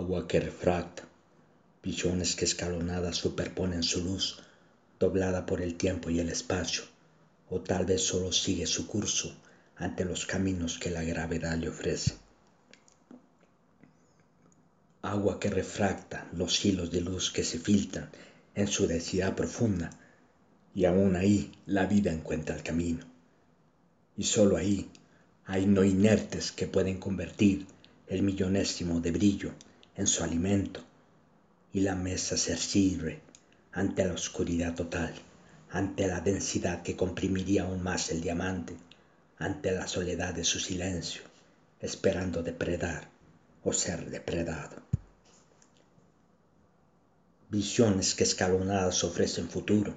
agua que refracta, visiones que escalonadas superponen su luz, doblada por el tiempo y el espacio, o tal vez solo sigue su curso ante los caminos que la gravedad le ofrece. Agua que refracta los hilos de luz que se filtran en su densidad profunda, y aún ahí la vida encuentra el camino. Y solo ahí hay no inertes que pueden convertir el millonésimo de brillo en su alimento y la mesa se sirve ante la oscuridad total, ante la densidad que comprimiría aún más el diamante, ante la soledad de su silencio, esperando depredar o ser depredado. Visiones que escalonadas ofrecen futuro,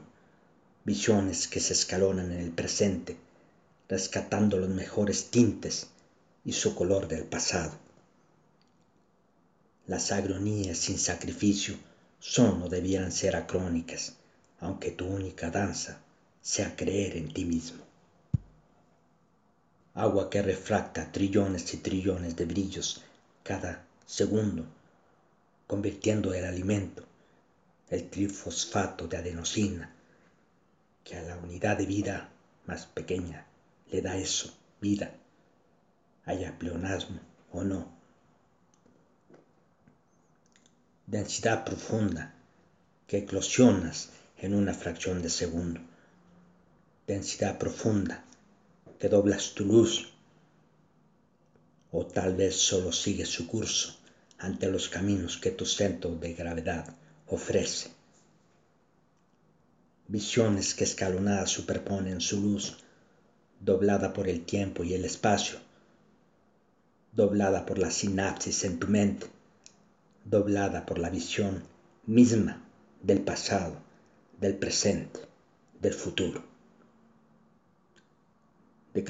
visiones que se escalonan en el presente, rescatando los mejores tintes y su color del pasado las agronías sin sacrificio son o debieran ser acrónicas, aunque tu única danza sea creer en ti mismo. Agua que refracta trillones y trillones de brillos cada segundo, convirtiendo el alimento, el trifosfato de adenosina, que a la unidad de vida más pequeña le da eso, vida, haya pleonasmo o no densidad profunda que eclosionas en una fracción de segundo. Densidad profunda que doblas tu luz o tal vez solo sigues su curso ante los caminos que tu centro de gravedad ofrece. Visiones que escalonadas superponen su luz, doblada por el tiempo y el espacio, doblada por la sinapsis en tu mente doblada por la visión misma del pasado, del presente, del futuro. De